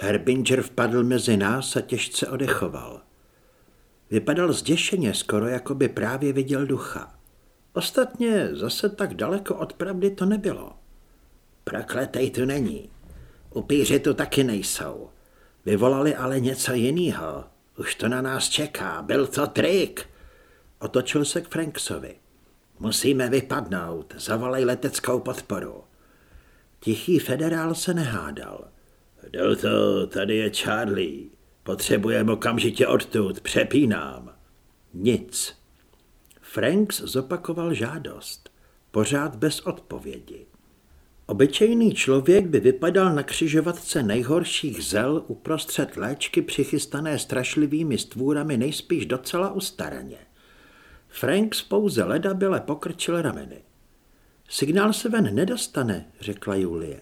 Herbinger vpadl mezi nás a těžce odechoval. Vypadal zděšeně, skoro jako by právě viděl ducha. Ostatně zase tak daleko od pravdy to nebylo. Prokletej tu není. Upíři tu taky nejsou. Vyvolali ale něco jiného. Už to na nás čeká. Byl to trik. Otočil se k Franksovi. Musíme vypadnout. Zavolej leteckou podporu. Tichý federál se nehádal. Jde to, tady je Charlie. Potřebujeme okamžitě odtud, přepínám. Nic. Franks zopakoval žádost. Pořád bez odpovědi. Obyčejný člověk by vypadal na křižovatce nejhorších zel uprostřed léčky přichystané strašlivými stvůrami nejspíš docela ustaraně. Franks pouze leda byle pokrčil rameny. Signál se ven nedostane, řekla Julie.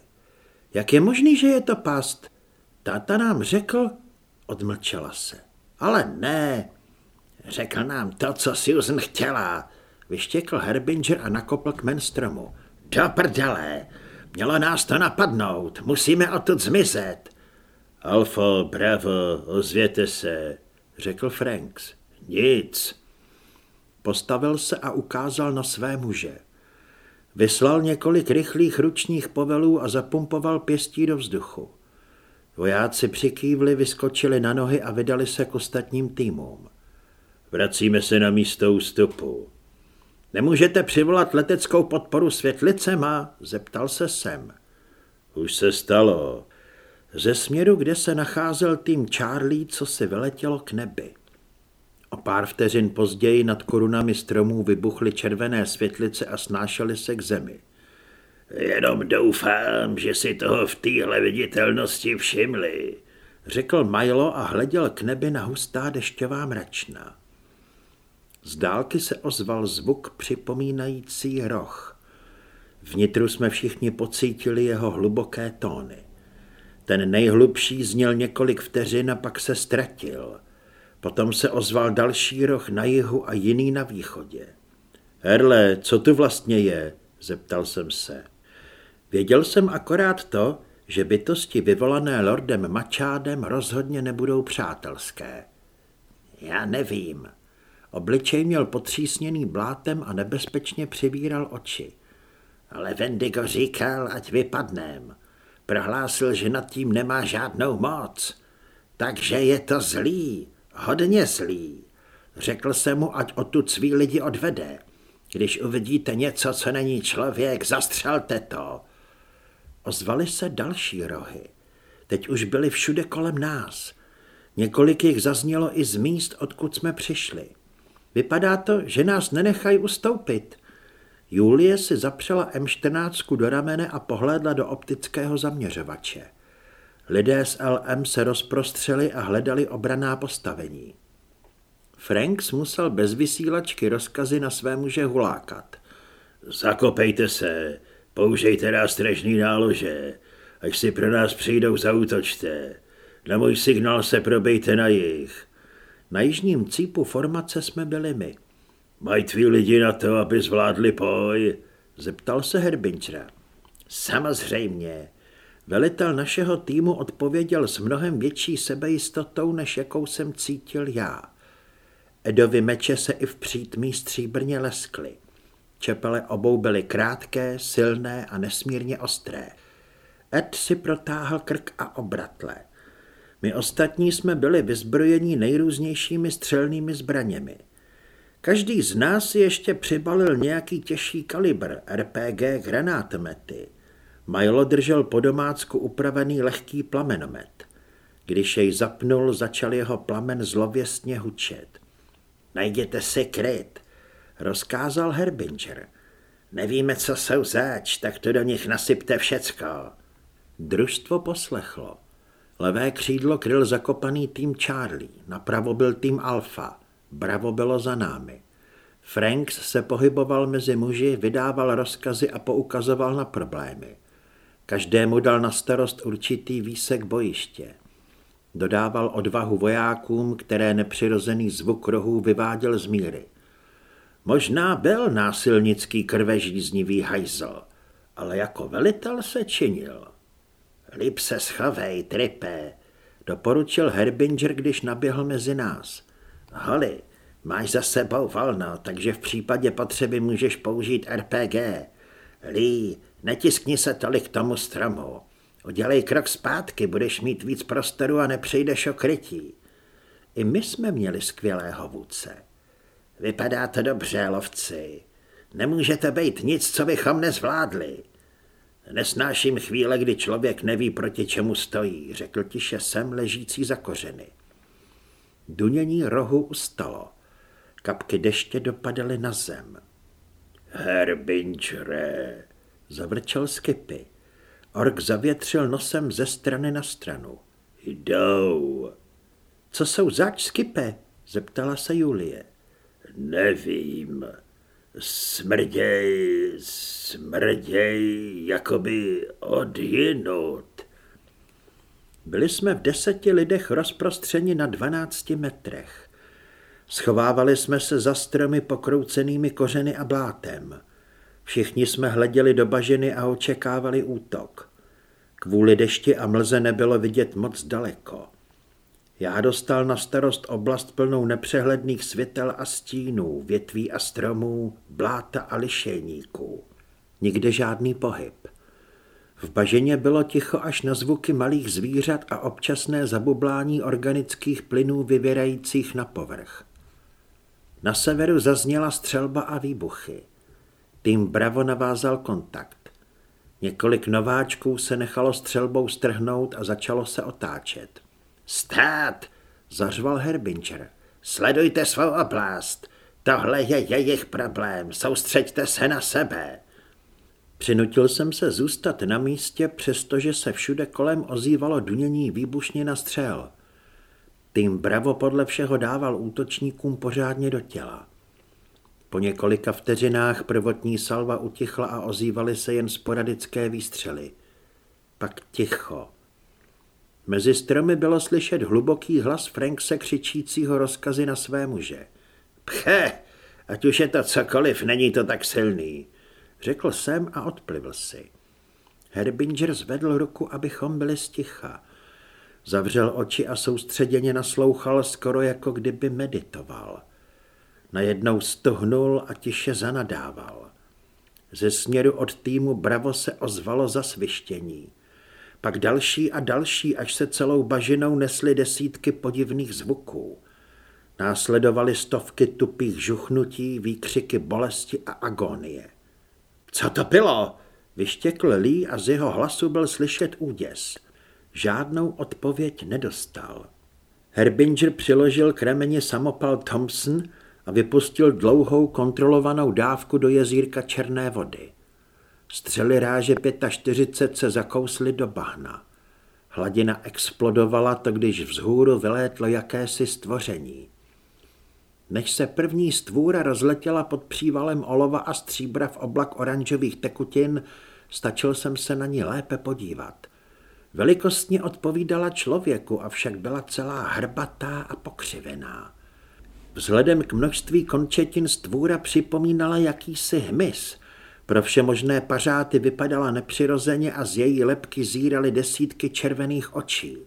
Jak je možný, že je to past? Táta nám řekl, odmlčela se. Ale ne, řekl nám to, co Susan chtěla, vyštěkl Herbinger a nakopl kmen stromu. Do prdele, mělo nás to napadnout, musíme odtud zmizet. Alfa, bravo, ozvěte se, řekl Franks. Nic. Postavil se a ukázal na své muže. Vyslal několik rychlých ručních povelů a zapumpoval pěstí do vzduchu. Vojáci přikývli, vyskočili na nohy a vydali se k ostatním týmům. Vracíme se na místo ústupu. Nemůžete přivolat leteckou podporu světlicema? Zeptal se sem. Už se stalo. Ze směru, kde se nacházel tým Charlie, co si vyletělo k nebi. Pár vteřin později nad korunami stromů vybuchly červené světlice a snášely se k zemi. Jenom doufám, že si toho v téhle viditelnosti všimli, řekl Milo a hleděl k nebi na hustá dešťová mračna. Z dálky se ozval zvuk připomínající roh. Vnitru jsme všichni pocítili jeho hluboké tóny. Ten nejhlubší zněl několik vteřin a pak se ztratil – Potom se ozval další roh na jihu a jiný na východě. Herle, co tu vlastně je? zeptal jsem se. Věděl jsem akorát to, že bytosti vyvolané lordem Mačádem rozhodně nebudou přátelské. Já nevím. Obličej měl potřísněný blátem a nebezpečně přivíral oči. Ale Vendigo říkal, ať vypadnem. Prohlásil, že nad tím nemá žádnou moc. Takže je to zlý. Hodně zlý. Řekl jsem mu, ať odtud svý lidi odvede. Když uvidíte něco, co není člověk, zastřelte to. Ozvaly se další rohy. Teď už byly všude kolem nás. Několik jich zaznělo i z míst, odkud jsme přišli. Vypadá to, že nás nenechají ustoupit. Julie si zapřela M14 do ramene a pohlédla do optického zaměřovače. Lidé z LM se rozprostřeli a hledali obraná postavení. Franks musel bez vysílačky rozkazy na své muže hulákat. Zakopejte se, použijte nástřežný nálože, až si pro nás přijdou, zautočte. Na můj signál se probejte na jich. Na jižním cípu formace jsme byli my. Mají tví lidi na to, aby zvládli poj? Zeptal se Herbinčra. Samozřejmě, Velitel našeho týmu odpověděl s mnohem větší sebejistotou, než jakou jsem cítil já. Edovi meče se i v přítmí stříbrně leskly. Čepele obou byly krátké, silné a nesmírně ostré. Ed si protáhl krk a obratle. My ostatní jsme byli vyzbrojeni nejrůznějšími střelnými zbraněmi. Každý z nás ještě přibalil nějaký těžší kalibr, RPG, granátomety. Milo držel po domácku upravený lehký plamenomet. Když jej zapnul, začal jeho plamen zlověstně hučet. Najděte si kryt, rozkázal Herbinger. Nevíme, co jsou zač, tak to do nich nasypte všecko. Družstvo poslechlo. Levé křídlo kryl zakopaný tým Charlie, napravo byl tým Alfa, bravo bylo za námi. Franks se pohyboval mezi muži, vydával rozkazy a poukazoval na problémy. Každému dal na starost určitý výsek bojiště. Dodával odvahu vojákům, které nepřirozený zvuk rohů vyváděl z míry. Možná byl násilnický krvežíznivý hajzl, ale jako velitel se činil. Líp se schovej, tripe, Doporučil Herbinger, když naběhl mezi nás. Holly, máš za sebou volno, takže v případě potřeby můžeš použít RPG. Lee, netiskni se tolik tomu stromu. Udělej krok zpátky, budeš mít víc prostoru a nepřejdeš o krytí. I my jsme měli skvělého vůdce. Vypadá to dobře, lovci. Nemůžete být nic, co bychom nezvládli. Nesnáším chvíle, kdy člověk neví, proti čemu stojí, řekl tiše sem ležící za kořeny. Dunění rohu ustalo. Kapky deště dopadaly na zem. Herbingere, zavrčel Skipy. Ork zavětřil nosem ze strany na stranu. Jdou. Co jsou zač, Skipe? zeptala se Julie. Nevím. Smrděj, smrděj, jakoby odjinut. Byli jsme v deseti lidech rozprostřeni na dvanácti metrech. Schovávali jsme se za stromy pokroucenými kořeny a blátem. Všichni jsme hleděli do bažiny a očekávali útok. Kvůli dešti a mlze nebylo vidět moc daleko. Já dostal na starost oblast plnou nepřehledných světel a stínů, větví a stromů, bláta a lišejníků. Nikde žádný pohyb. V bažině bylo ticho až na zvuky malých zvířat a občasné zabublání organických plynů vyvěrajících na povrch. Na severu zazněla střelba a výbuchy. Tým Bravo navázal kontakt. Několik nováčků se nechalo střelbou strhnout a začalo se otáčet. Stát, zařval Herbincher. Sledujte svou oblast. Tohle je jejich problém. Soustřeďte se na sebe. Přinutil jsem se zůstat na místě, přestože se všude kolem ozývalo dunění výbušně na střel. Tým Bravo podle všeho dával útočníkům pořádně do těla. Po několika vteřinách prvotní salva utichla a ozývaly se jen sporadické výstřely. Pak ticho. Mezi stromy bylo slyšet hluboký hlas Frankse křičícího rozkazy na své muže. Pche, ať už je to cokoliv, není to tak silný, řekl jsem a odplivl si. Herbinger zvedl ruku, abychom byli sticha. Zavřel oči a soustředěně naslouchal skoro jako kdyby meditoval. Najednou stohnul a tiše zanadával. Ze směru od týmu Bravo se ozvalo zasvištění pak další a další, až se celou bažinou nesly desítky podivných zvuků. Následovaly stovky tupých žuchnutí, výkřiky bolesti a agonie. Co to bylo? Vyštěkl Lee a z jeho hlasu byl slyšet úděs. Žádnou odpověď nedostal. Herbinger přiložil k remeni samopal Thompson a vypustil dlouhou kontrolovanou dávku do jezírka černé vody. Střely ráže 45 se zakously do bahna. Hladina explodovala to, když vzhůru vylétlo jakési stvoření. Než se první stvůra rozletěla pod přívalem olova a stříbra v oblak oranžových tekutin, stačil jsem se na ní lépe podívat. Velikostně odpovídala člověku, avšak byla celá hrbatá a pokřivená. Vzhledem k množství končetin stvůra připomínala jakýsi hmyz – pro všemožné pařáty vypadala nepřirozeně a z její lepky zíraly desítky červených očí.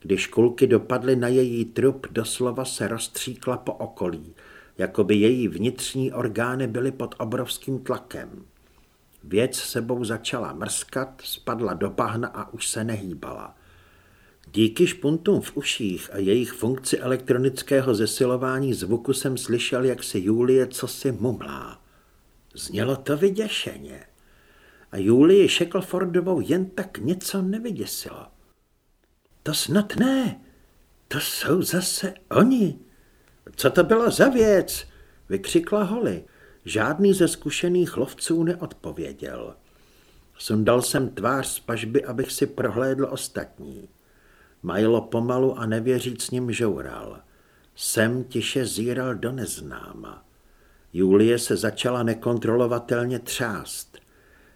Když kulky dopadly na její trup, doslova se rozstříkla po okolí, jako by její vnitřní orgány byly pod obrovským tlakem. Věc sebou začala mrskat, spadla do bahna a už se nehýbala. Díky špuntům v uších a jejich funkci elektronického zesilování zvuku jsem slyšel, jak se Julie cosi mumlá. Znělo to vyděšeně. A Julii Shacklefordovou jen tak něco nevyděsilo. To snad ne, to jsou zase oni. Co to bylo za věc? Vykřikla Holly. Žádný ze zkušených lovců neodpověděl. Sundal jsem tvář z pažby, abych si prohlédl ostatní. Majlo pomalu a nevěříc ním žoural. Sem tiše zíral do neznáma. Julie se začala nekontrolovatelně třást.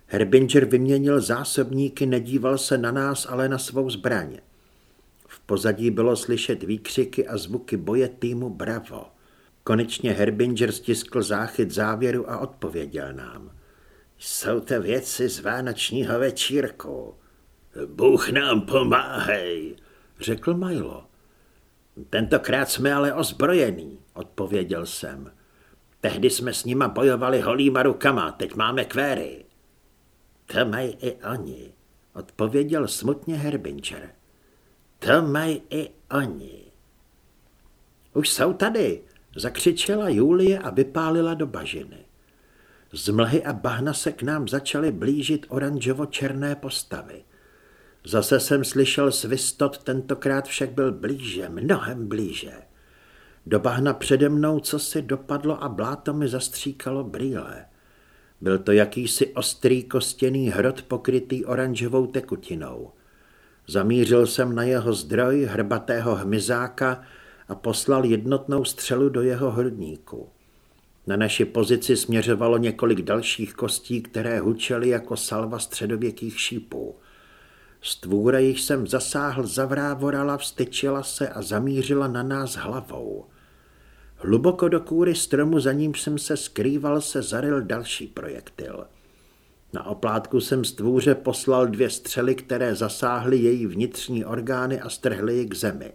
Herbinger vyměnil zásobníky, nedíval se na nás, ale na svou zbraň. V pozadí bylo slyšet výkřiky a zvuky boje týmu Bravo. Konečně Herbinger stiskl záchyt závěru a odpověděl nám. Jsou to věci z vánočního večírku. Bůh nám pomáhej, řekl Milo. Tentokrát jsme ale ozbrojený, odpověděl jsem. Tehdy jsme s nima bojovali holýma rukama, teď máme kvéry. To mají i oni, odpověděl smutně Herbincher. To mají i oni. Už jsou tady, zakřičela Julie a vypálila do bažiny. Z mlhy a bahna se k nám začaly blížit oranžovo-černé postavy. Zase jsem slyšel svistot, tentokrát však byl blíže, mnohem blíže. Do bahna přede mnou co si dopadlo a bláto mi zastříkalo brýle. Byl to jakýsi ostrý kostěný hrot pokrytý oranžovou tekutinou. Zamířil jsem na jeho zdroj hrbatého hmyzáka a poslal jednotnou střelu do jeho hrudníku. Na naši pozici směřovalo několik dalších kostí, které hučely jako salva středověkých šípů. Stvůra, již jsem zasáhl, zavrávorala, vstyčila se a zamířila na nás hlavou. Hluboko do kůry stromu, za ním jsem se skrýval, se zaril další projektil. Na oplátku jsem stvůře poslal dvě střely, které zasáhly její vnitřní orgány a strhly ji k zemi.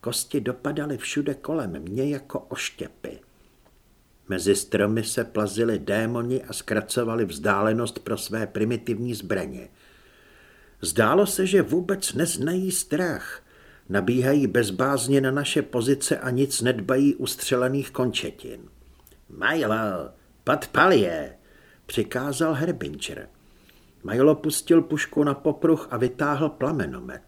Kosti dopadaly všude kolem mě jako oštěpy. Mezi stromy se plazili démoni a zkracovali vzdálenost pro své primitivní zbraně. Zdálo se, že vůbec neznají strach. Nabíhají bezbázně na naše pozice a nic nedbají ustřelených končetin. Majlo, podpal je, přikázal Herbincher. Majlo pustil pušku na popruh a vytáhl plamenomet.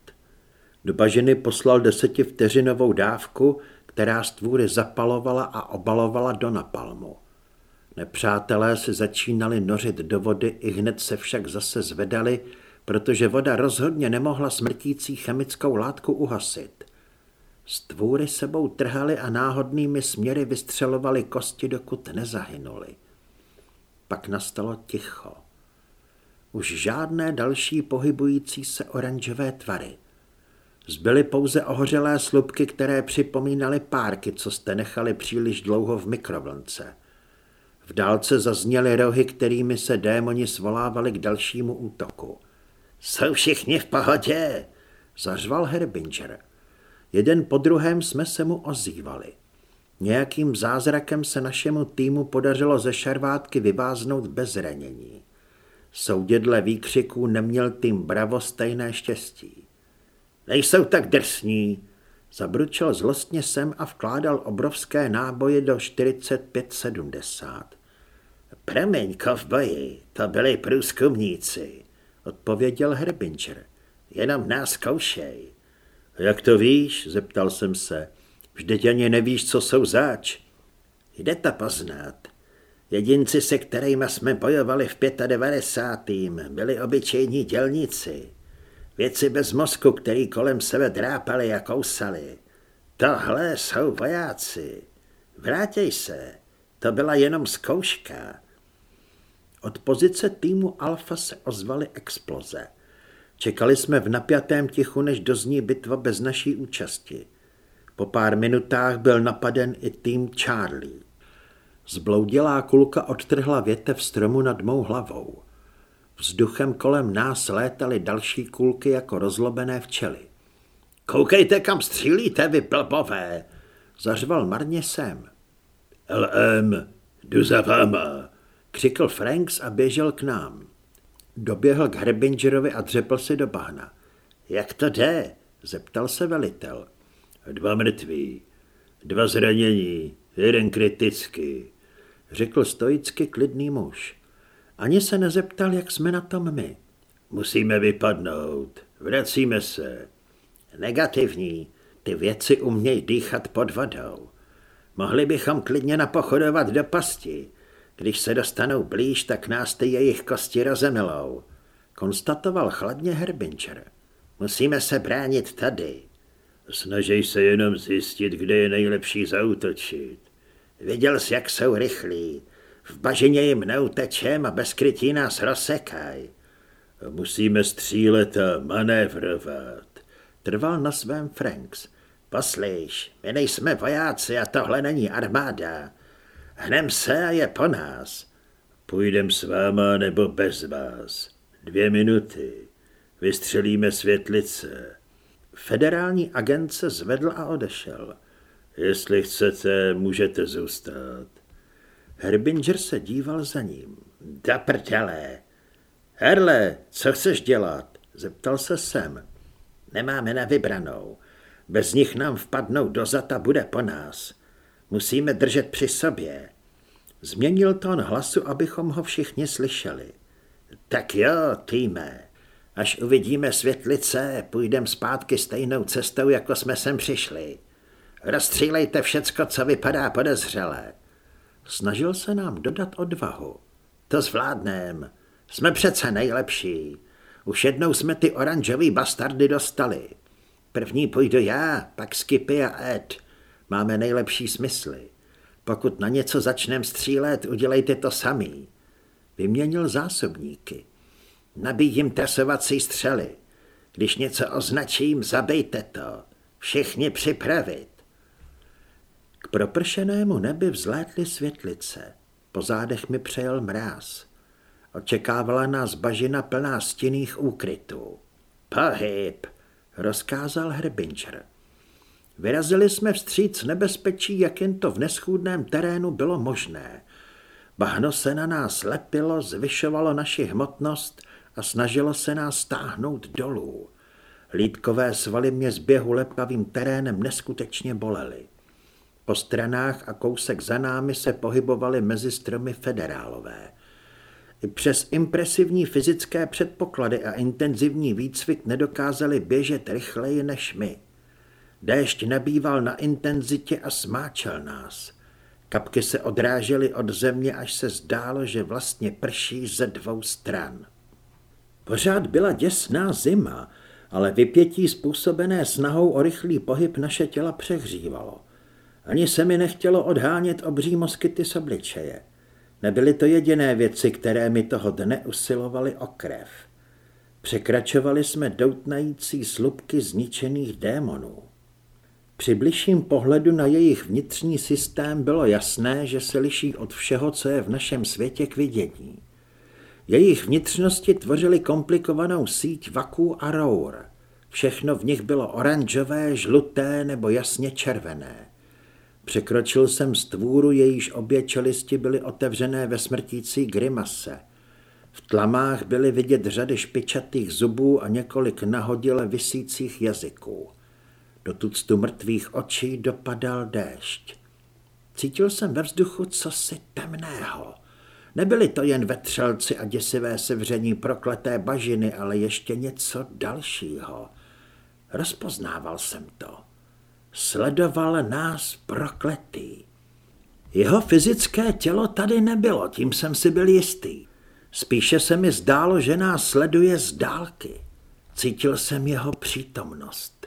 Do bažiny poslal desetivteřinovou dávku, která stvůry zapalovala a obalovala do napalmu. Nepřátelé se začínali nořit do vody, i hned se však zase zvedali, protože voda rozhodně nemohla smrtící chemickou látku uhasit. Stvůry sebou trhaly a náhodnými směry vystřelovali kosti, dokud nezahynuli. Pak nastalo ticho. Už žádné další pohybující se oranžové tvary. Zbyly pouze ohořelé slupky, které připomínaly párky, co jste nechali příliš dlouho v mikrovlnce. V dálce zazněly rohy, kterými se démoni svolávali k dalšímu útoku. Jsou všichni v pohodě, zařval Herbinger. Jeden po druhém jsme se mu ozývali. Nějakým zázrakem se našemu týmu podařilo ze šarvátky vyváznout bez ranění. Soudědle výkřiků neměl tým Bravo stejné štěstí. Nejsou tak drsní, zabručel zlostně sem a vkládal obrovské náboje do 45-70. Promiň, kovboji, to byli průzkumníci, odpověděl Herbincher. Jenom nás zkoušej. Jak to víš? zeptal jsem se. Vždyť ani nevíš, co jsou zač. Jde to poznat. Jedinci, se kterými jsme bojovali v 95. byli obyčejní dělníci. Věci bez mozku, který kolem sebe drápali a kousali. Tohle jsou vojáci. Vrátěj se. To byla jenom zkouška. Od pozice týmu Alfa se ozvaly exploze. Čekali jsme v napjatém tichu, než dozní bitva bez naší účasti. Po pár minutách byl napaden i tým Charlie. Zbloudilá kulka odtrhla větev stromu nad mou hlavou. Vzduchem kolem nás létaly další kulky jako rozlobené včely. Koukejte, kam střílíte, vy blbové, zařval marně sem. LM, jdu za váma, křikl Franks a běžel k nám. Doběhl k Herbingerovi a dřepl si do bahna. Jak to jde? zeptal se velitel. Dva mrtví, dva zranění, jeden kritický, řekl stoicky klidný muž. Ani se nezeptal, jak jsme na tom my. Musíme vypadnout, vracíme se. Negativní, ty věci umějí dýchat pod vodou. Mohli bychom klidně napochodovat do pasti. Když se dostanou blíž, tak nás ty jejich kosti rozemilou. Konstatoval chladně Herbincher. Musíme se bránit tady. Snažej se jenom zjistit, kde je nejlepší zautočit. Viděl jsi, jak jsou rychlí. V bažině jim neutečem a bez krytí nás rozsekaj. Musíme střílet a manévrovat. Trval na svém Franks. Poslyš, my nejsme vojáci a tohle není armáda. Hnem se a je po nás. Půjdem s váma nebo bez vás. Dvě minuty. Vystřelíme světlice. Federální agent se zvedl a odešel. Jestli chcete, můžete zůstat. Herbinger se díval za ním. Da prťale. Herle, co chceš dělat? Zeptal se sem. Nemáme na vybranou. Bez nich nám vpadnou do zata bude po nás. Musíme držet při sobě. Změnil tón hlasu, abychom ho všichni slyšeli. Tak jo, týme. Až uvidíme světlice, půjdeme zpátky stejnou cestou, jako jsme sem přišli. Rozstřílejte všecko, co vypadá podezřelé. Snažil se nám dodat odvahu. To zvládnem. Jsme přece nejlepší. Už jednou jsme ty oranžový bastardy dostali. První půjdu já, pak Skipy a Ed. Máme nejlepší smysly. Pokud na něco začneme střílet, udělejte to samý. Vyměnil zásobníky. Nabíjím trasovací střely. Když něco označím, zabejte to. Všichni připravit. K propršenému nebi vzlétly světlice. Po zádech mi přejel mráz. Očekávala nás bažina plná stinných úkrytů. Pohyb, rozkázal Herbincher. Vyrazili jsme vstříc nebezpečí, jak jen to v neschůdném terénu bylo možné. Bahno se na nás lepilo, zvyšovalo naši hmotnost a snažilo se nás stáhnout dolů. Lídkové svaly mě z běhu lepkavým terénem neskutečně bolely. Po stranách a kousek za námi se pohybovaly mezi stromy federálové. I přes impresivní fyzické předpoklady a intenzivní výcvik nedokázali běžet rychleji než my. Déšť nabýval na intenzitě a smáčel nás. Kapky se odrážely od země, až se zdálo, že vlastně prší ze dvou stran. Pořád byla děsná zima, ale vypětí způsobené snahou o rychlý pohyb naše těla přehřívalo. Ani se mi nechtělo odhánět obří moskyty z obličeje. Nebyly to jediné věci, které mi toho dne usilovaly o krev. Překračovali jsme doutnající slupky zničených démonů. Při bližším pohledu na jejich vnitřní systém bylo jasné, že se liší od všeho, co je v našem světě k vidění. Jejich vnitřnosti tvořily komplikovanou síť vaků a rour. Všechno v nich bylo oranžové, žluté nebo jasně červené. Překročil jsem stvůru, jejíž obě čelisti byly otevřené ve smrtící grimase. V tlamách byly vidět řady špičatých zubů a několik nahodile vysících jazyků. Do tuctu mrtvých očí dopadal déšť. Cítil jsem ve vzduchu cosi temného. Nebyli to jen vetřelci a děsivé sevření prokleté bažiny, ale ještě něco dalšího. Rozpoznával jsem to. Sledoval nás prokletý. Jeho fyzické tělo tady nebylo, tím jsem si byl jistý. Spíše se mi zdálo, že nás sleduje z dálky. Cítil jsem jeho přítomnost.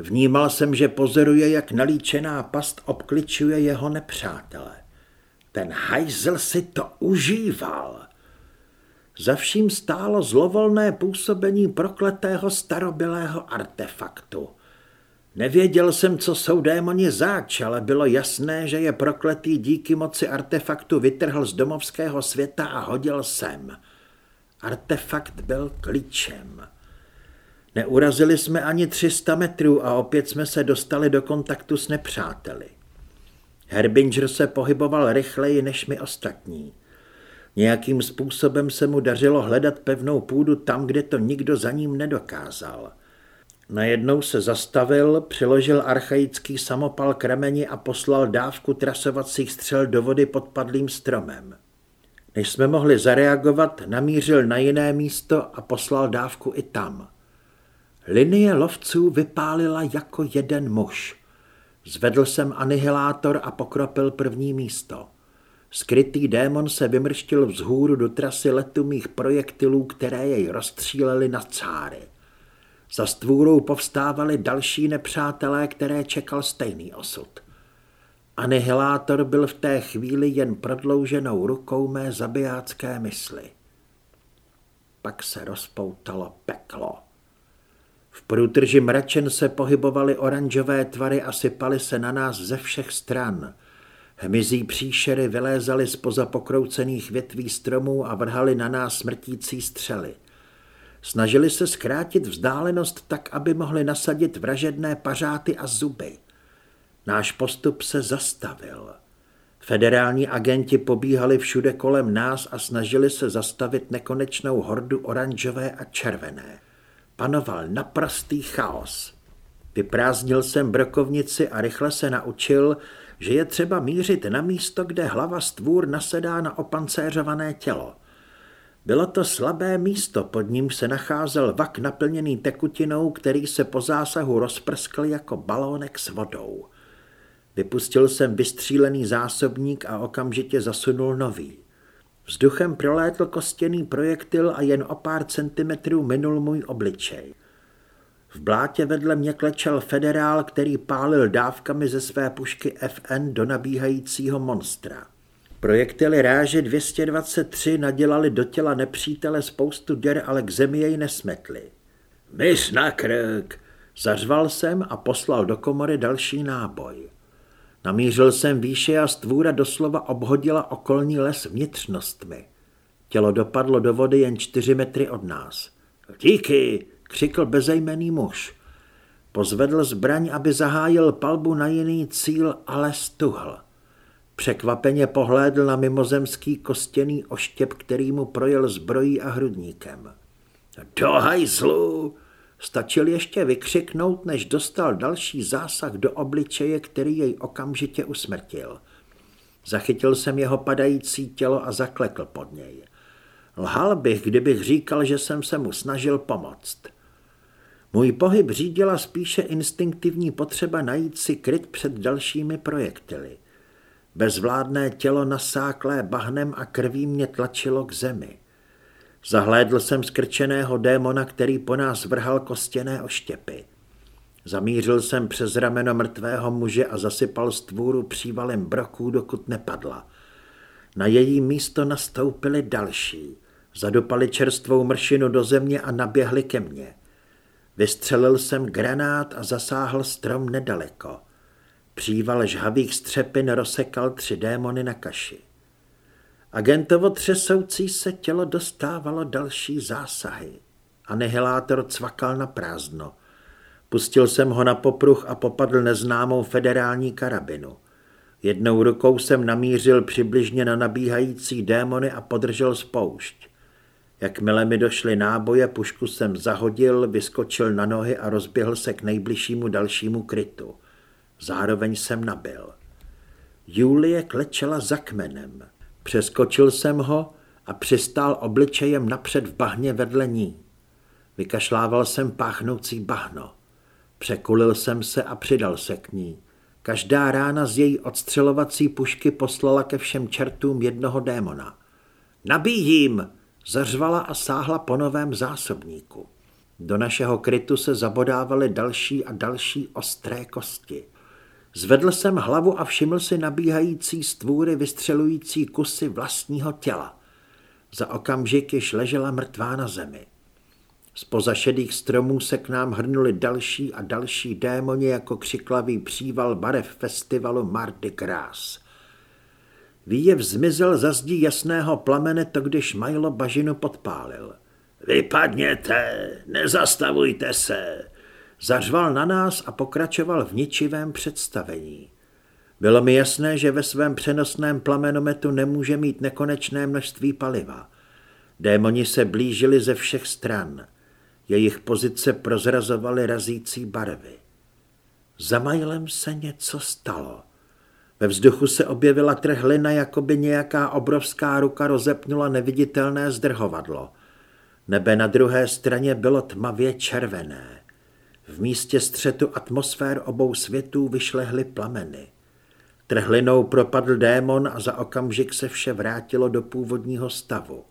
Vnímal jsem, že pozoruje, jak nalíčená past obkličuje jeho nepřátele. Ten hajzl si to užíval. Za vším stálo zlovolné působení prokletého starobylého artefaktu – Nevěděl jsem, co jsou démoni záč, ale bylo jasné, že je prokletý díky moci artefaktu vytrhl z domovského světa a hodil sem. Artefakt byl klíčem. Neurazili jsme ani 300 metrů a opět jsme se dostali do kontaktu s nepřáteli. Herbinger se pohyboval rychleji než my ostatní. Nějakým způsobem se mu dařilo hledat pevnou půdu tam, kde to nikdo za ním nedokázal. Najednou se zastavil, přiložil archaický samopal k remeni a poslal dávku trasovacích střel do vody pod padlým stromem. Než jsme mohli zareagovat, namířil na jiné místo a poslal dávku i tam. Linie lovců vypálila jako jeden muž. Zvedl jsem anihilátor a pokropil první místo. Skrytý démon se vymrštil vzhůru do trasy letu mých projektilů, které jej rozstřílely na cáry. Za stvůrou povstávali další nepřátelé, které čekal stejný osud. Anihilátor byl v té chvíli jen prodlouženou rukou mé zabijácké mysli. Pak se rozpoutalo peklo. V průtrži mračen se pohybovaly oranžové tvary a sypaly se na nás ze všech stran. Hmyzí příšery vylézaly spoza pokroucených větví stromů a vrhali na nás smrtící střely. Snažili se zkrátit vzdálenost tak, aby mohli nasadit vražedné pařáty a zuby. Náš postup se zastavil. Federální agenti pobíhali všude kolem nás a snažili se zastavit nekonečnou hordu oranžové a červené. Panoval naprostý chaos. Vyprázdnil jsem brokovnici a rychle se naučil, že je třeba mířit na místo, kde hlava stvůr nasedá na opancéřované tělo. Bylo to slabé místo, pod ním se nacházel vak naplněný tekutinou, který se po zásahu rozprskl jako balónek s vodou. Vypustil jsem vystřílený zásobník a okamžitě zasunul nový. Vzduchem prolétl kostěný projektil a jen o pár centimetrů minul můj obličej. V blátě vedle mě klečel federál, který pálil dávkami ze své pušky FN do nabíhajícího monstra. Projektily ráže 223 nadělali do těla nepřítele spoustu děr, ale k zemi jej nesmetli. Mys na krk! Zařval jsem a poslal do komory další náboj. Namířil jsem výše a stvůra doslova obhodila okolní les vnitřnostmi. Tělo dopadlo do vody jen čtyři metry od nás. Díky, křikl bezejmený muž. Pozvedl zbraň, aby zahájil palbu na jiný cíl, ale stuhl. Překvapeně pohlédl na mimozemský kostěný oštěp, který mu projel zbrojí a hrudníkem. Do hajzlu! Stačil ještě vykřiknout, než dostal další zásah do obličeje, který jej okamžitě usmrtil. Zachytil jsem jeho padající tělo a zaklekl pod něj. Lhal bych, kdybych říkal, že jsem se mu snažil pomoct. Můj pohyb řídila spíše instinktivní potřeba najít si kryt před dalšími projektily. Bezvládné tělo nasáklé bahnem a krví mě tlačilo k zemi. Zahlédl jsem skrčeného démona, který po nás vrhal kostěné oštěpy. Zamířil jsem přes rameno mrtvého muže a zasypal stvůru přívalem broků, dokud nepadla. Na její místo nastoupili další. Zadopali čerstvou mršinu do země a naběhli ke mně. Vystřelil jsem granát a zasáhl strom nedaleko. Příval žhavých střepin rozsekal tři démony na kaši. Agentovo třesoucí se tělo dostávalo další zásahy. Anihilátor cvakal na prázdno. Pustil jsem ho na popruh a popadl neznámou federální karabinu. Jednou rukou jsem namířil přibližně na nabíhající démony a podržel spoušť. Jakmile mi došly náboje, pušku jsem zahodil, vyskočil na nohy a rozběhl se k nejbližšímu dalšímu krytu. Zároveň jsem nabil. Julie klečela za kmenem. Přeskočil jsem ho a přistál obličejem napřed v bahně vedle ní. Vykašlával jsem páchnoucí bahno. Překulil jsem se a přidal se k ní. Každá rána z její odstřelovací pušky poslala ke všem čertům jednoho démona. Nabíjím! Zařvala a sáhla po novém zásobníku. Do našeho krytu se zabodávaly další a další ostré kosti. Zvedl jsem hlavu a všiml si nabíhající stvůry vystřelující kusy vlastního těla. Za okamžik již ležela mrtvá na zemi. Spoza šedých stromů se k nám hrnuli další a další démoni jako křiklavý příval barev festivalu Mardi Gras. Výjev zmizel za zdí jasného plamene to, když Majlo bažinu podpálil. Vypadněte, nezastavujte se, Zařval na nás a pokračoval v ničivém představení. Bylo mi jasné, že ve svém přenosném plamenometu nemůže mít nekonečné množství paliva. Démoni se blížili ze všech stran. Jejich pozice prozrazovaly razící barvy. Za Majlem se něco stalo. Ve vzduchu se objevila trhlina, jako by nějaká obrovská ruka rozepnula neviditelné zdrhovadlo. Nebe na druhé straně bylo tmavě červené. V místě střetu atmosfér obou světů vyšlehly plameny. Trhlinou propadl démon a za okamžik se vše vrátilo do původního stavu.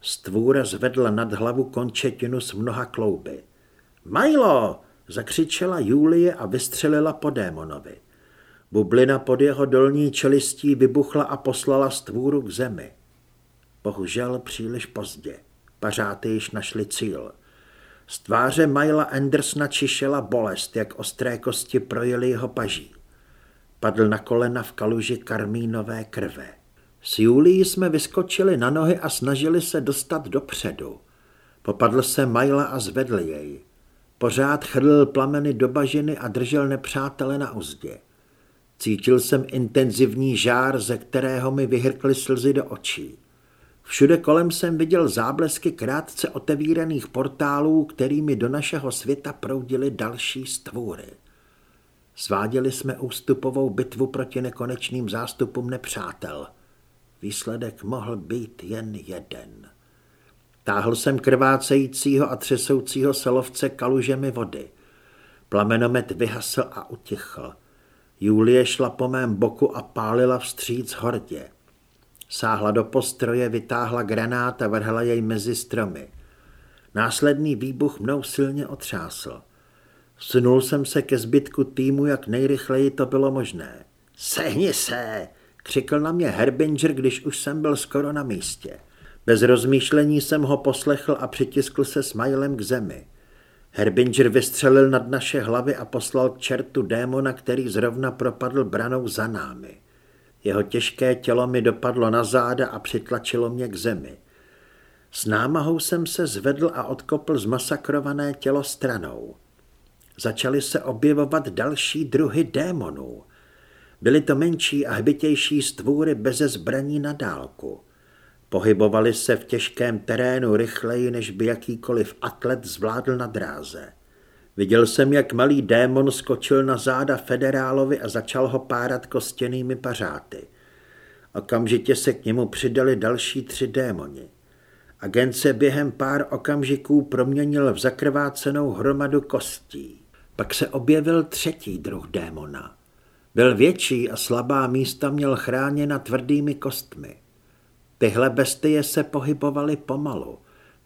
Stvůra zvedla nad hlavu končetinu s mnoha klouby. Majlo! zakřičela Julie a vystřelila po démonovi. Bublina pod jeho dolní čelistí vybuchla a poslala stvůru k zemi. Bohužel příliš pozdě. Pařáty již našli cíl. Z tváře Majla Andersna čišela bolest, jak ostré kosti projeli jeho paží. Padl na kolena v kaluži karmínové krve. S Julí jsme vyskočili na nohy a snažili se dostat dopředu. Popadl se Majla a zvedl jej. Pořád chrlil plameny do bažiny a držel nepřátele na uzdě. Cítil jsem intenzivní žár, ze kterého mi vyhrkly slzy do očí. Všude kolem jsem viděl záblesky krátce otevíraných portálů, kterými do našeho světa proudily další stvůry. Sváděli jsme ústupovou bitvu proti nekonečným zástupům nepřátel. Výsledek mohl být jen jeden. Táhl jsem krvácejícího a třesoucího se lovce kalužemi vody. Plamenomet vyhasl a utichl. Julie šla po mém boku a pálila vstříc hordě. Sáhla do postroje, vytáhla granát a vrhla jej mezi stromy. Následný výbuch mnou silně otřásl. Sunul jsem se ke zbytku týmu, jak nejrychleji to bylo možné. Sehni se! křikl na mě Herbinger, když už jsem byl skoro na místě. Bez rozmýšlení jsem ho poslechl a přitiskl se smajlem k zemi. Herbinger vystřelil nad naše hlavy a poslal k čertu démona, který zrovna propadl branou za námi. Jeho těžké tělo mi dopadlo na záda a přitlačilo mě k zemi. S námahou jsem se zvedl a odkopl zmasakrované tělo stranou. Začaly se objevovat další druhy démonů. Byly to menší a hbitější stvůry beze zbraní na dálku. Pohybovali se v těžkém terénu rychleji, než by jakýkoliv atlet zvládl na dráze. Viděl jsem, jak malý démon skočil na záda federálovi a začal ho párat kostěnými pařáty. Okamžitě se k němu přidali další tři démoni. Agent se během pár okamžiků proměnil v zakrvácenou hromadu kostí. Pak se objevil třetí druh démona. Byl větší a slabá místa měl chráněna tvrdými kostmi. Tyhle bestie se pohybovaly pomalu.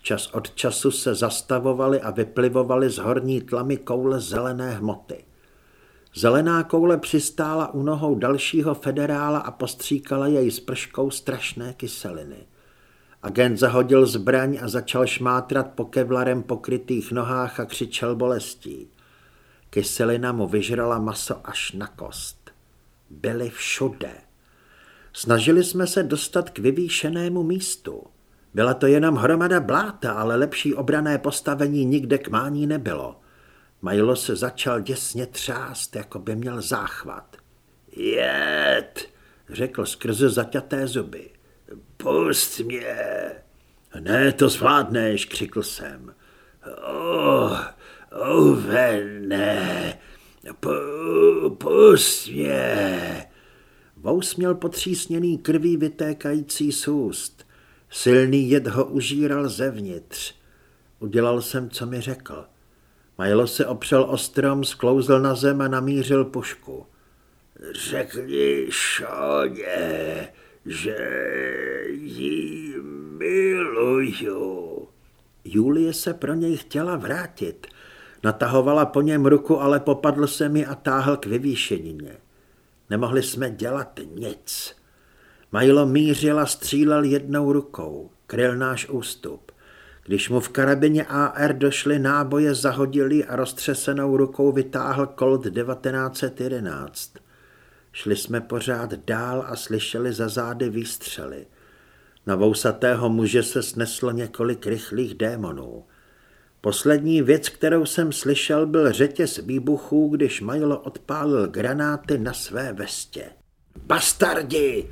Čas od času se zastavovaly a vyplivovaly z horní tlamy koule zelené hmoty. Zelená koule přistála u nohou dalšího federála a postříkala jej s prškou strašné kyseliny. Agent zahodil zbraň a začal šmátrat po kevlarem pokrytých nohách a křičel bolestí. Kyselina mu vyžrala maso až na kost. Byli všude. Snažili jsme se dostat k vyvýšenému místu. Byla to jenom hromada bláta, ale lepší obrané postavení nikde k mání nebylo. Majlo se začal děsně třást, jako by měl záchvat. Jet, řekl skrze zaťaté zuby. Pust mě. Ne, to zvládneš, křikl jsem. Oh, oh, ne, pust mě. Vous měl potřísněný krví vytékající z úst. Silný jed ho užíral zevnitř. Udělal jsem, co mi řekl. Majlo se opřel o strom, sklouzl na zem a namířil pušku. Řekni Šoně, že jí miluju. Julie se pro něj chtěla vrátit. Natahovala po něm ruku, ale popadl se mi a táhl k vyvýšenině. Nemohli jsme dělat nic. Majlo mířil a střílel jednou rukou. Kryl náš ústup. Když mu v karabině AR došly náboje, zahodili a roztřesenou rukou vytáhl Colt 1911. Šli jsme pořád dál a slyšeli za zády výstřely. Na vousatého muže se sneslo několik rychlých démonů. Poslední věc, kterou jsem slyšel, byl řetěz výbuchů, když Majlo odpálil granáty na své vestě. Bastardi!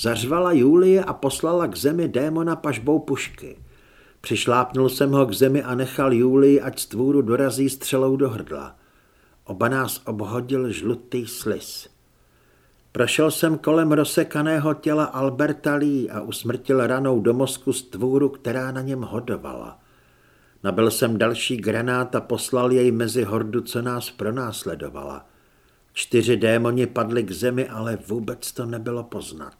Zařvala Julie a poslala k zemi démona pažbou pušky. Přišlápnul jsem ho k zemi a nechal Julii, ať stvůru dorazí střelou do hrdla. Oba nás obhodil žlutý slis. Prošel jsem kolem rozsekaného těla Alberta Lee a usmrtil ranou do mozku stvůru, která na něm hodovala. Nabil jsem další granát a poslal jej mezi hordu, co nás pronásledovala. Čtyři démoni padli k zemi, ale vůbec to nebylo poznat.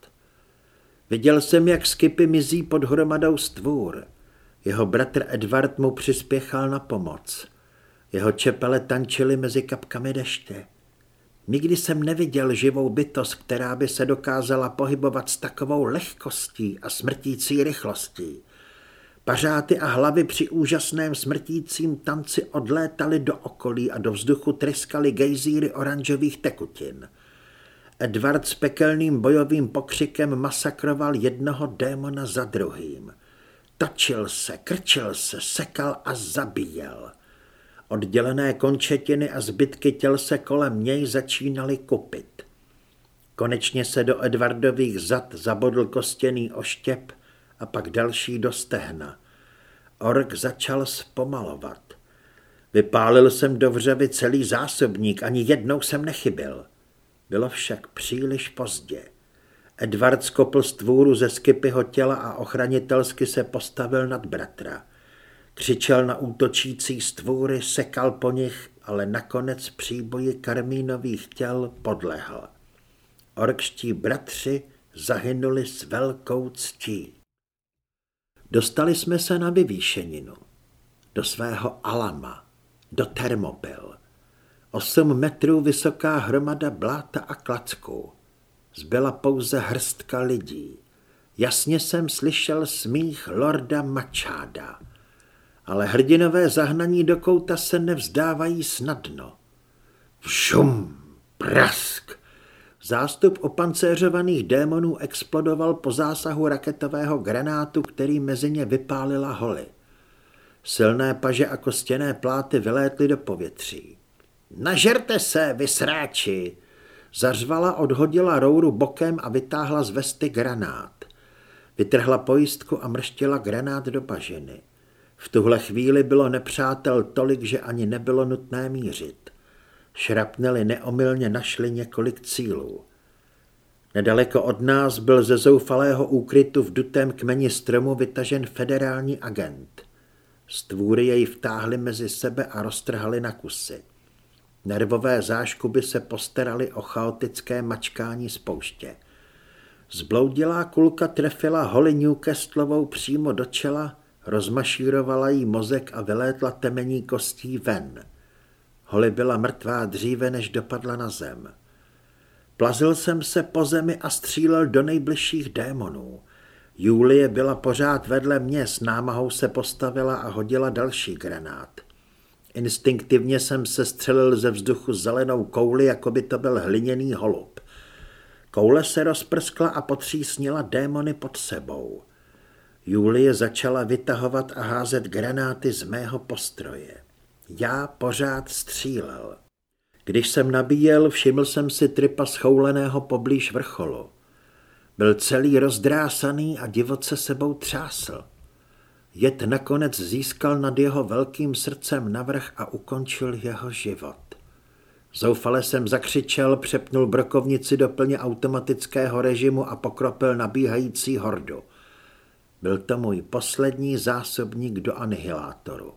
Viděl jsem, jak Skipy mizí pod hromadou stvůr. Jeho bratr Edward mu přispěchal na pomoc. Jeho čepele tančily mezi kapkami deště. Nikdy jsem neviděl živou bytost, která by se dokázala pohybovat s takovou lehkostí a smrtící rychlostí. Pařáty a hlavy při úžasném smrtícím tanci odlétaly do okolí a do vzduchu tryskaly gejzíry oranžových tekutin. Edward s pekelným bojovým pokřikem masakroval jednoho démona za druhým. točil se, krčil se, sekal a zabíjel. Oddělené končetiny a zbytky těl se kolem něj začínaly kupit. Konečně se do Edvardových zad zabodl kostěný oštěp a pak další do stehna. Ork začal zpomalovat. Vypálil jsem do vřevy celý zásobník, ani jednou jsem nechyběl. Bylo však příliš pozdě. Edward skopl stvůru ze skypyho těla a ochranitelsky se postavil nad bratra. Křičel na útočící stvůry, sekal po nich, ale nakonec příboji karmínových těl podlehl. Orkští bratři zahynuli s velkou ctí. Dostali jsme se na vyvýšeninu, do svého Alama, do Termopil. Osm metrů vysoká hromada bláta a klacků. Zbyla pouze hrstka lidí. Jasně jsem slyšel smích lorda Mačáda. Ale hrdinové zahnaní do kouta se nevzdávají snadno. Všum, prask. Zástup opancéřovaných démonů explodoval po zásahu raketového granátu, který mezi ně vypálila holy. Silné paže a kostěné pláty vylétly do povětří. Nažerte se, vysráči! Zařvala, odhodila rouru bokem a vytáhla z vesty granát. Vytrhla pojistku a mrštila granát do bažiny. V tuhle chvíli bylo nepřátel tolik, že ani nebylo nutné mířit. Šrapneli neomylně našli několik cílů. Nedaleko od nás byl ze zoufalého úkrytu v dutém kmeni stromu vytažen federální agent. Stvůry jej vtáhly mezi sebe a roztrhali na kusy. Nervové záškuby se postarali o chaotické mačkání spouště. Zbloudilá kulka trefila Holly Newcastlovou přímo do čela, rozmašírovala jí mozek a vylétla temení kostí ven. Holly byla mrtvá dříve, než dopadla na zem. Plazil jsem se po zemi a střílel do nejbližších démonů. Julie byla pořád vedle mě, s námahou se postavila a hodila další granát. Instinktivně jsem se střelil ze vzduchu zelenou kouli, jako by to byl hliněný holub. Koule se rozprskla a potřísnila démony pod sebou. Julie začala vytahovat a házet granáty z mého postroje. Já pořád střílel. Když jsem nabíjel, všiml jsem si tripa schouleného poblíž vrcholu. Byl celý rozdrásaný a divoce sebou třásl. Jed nakonec získal nad jeho velkým srdcem navrh a ukončil jeho život. Zoufale jsem zakřičel, přepnul brokovnici do plně automatického režimu a pokropil nabíhající hordu. Byl to můj poslední zásobník do anihilátoru.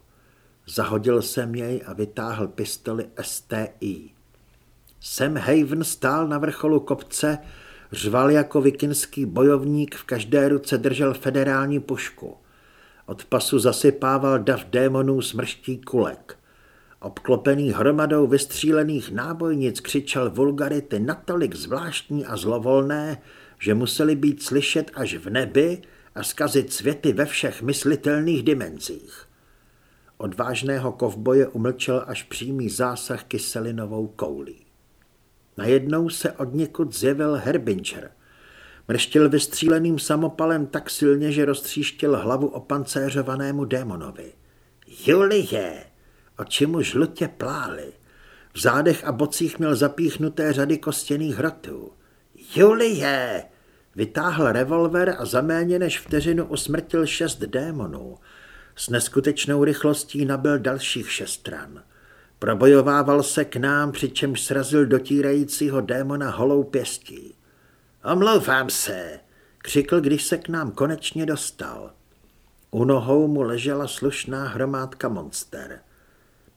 Zahodil jsem jej a vytáhl pistoli STI. Sam Haven stál na vrcholu kopce, řval jako vikinský bojovník, v každé ruce držel federální pušku. Od pasu zasypával dav démonů smrští kulek. Obklopený hromadou vystřílených nábojnic křičel vulgarity natolik zvláštní a zlovolné, že museli být slyšet až v nebi a skazit světy ve všech myslitelných dimenzích. Odvážného kovboje umlčel až přímý zásah kyselinovou koulí. Najednou se od někud zjevil Herbinger – Mrštil vystříleným samopalem tak silně, že roztříštil hlavu opancéřovanému démonovi. Julie! Oči mu žlutě plály. V zádech a bocích měl zapíchnuté řady kostěných hrotů. Julie! Vytáhl revolver a za méně než vteřinu usmrtil šest démonů. S neskutečnou rychlostí nabil dalších šest stran. Probojovával se k nám, přičemž srazil dotírajícího démona holou pěstí. Omlouvám se, křikl, když se k nám konečně dostal. U nohou mu ležela slušná hromádka monster.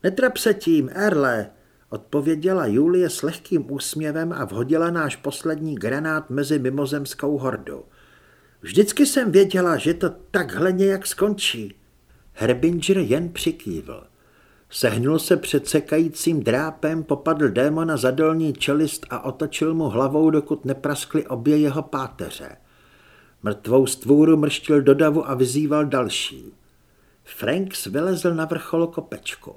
Netrap se tím, Erle, odpověděla Julie s lehkým úsměvem a vhodila náš poslední granát mezi mimozemskou hordu. Vždycky jsem věděla, že to takhle nějak skončí. Herbinger jen přikývl. Sehnul se před sekajícím drápem, popadl démona za dolní čelist a otočil mu hlavou, dokud nepraskly obě jeho páteře. Mrtvou stvůru mrštil do davu a vyzýval další. Franks vylezl na vrchol kopečku.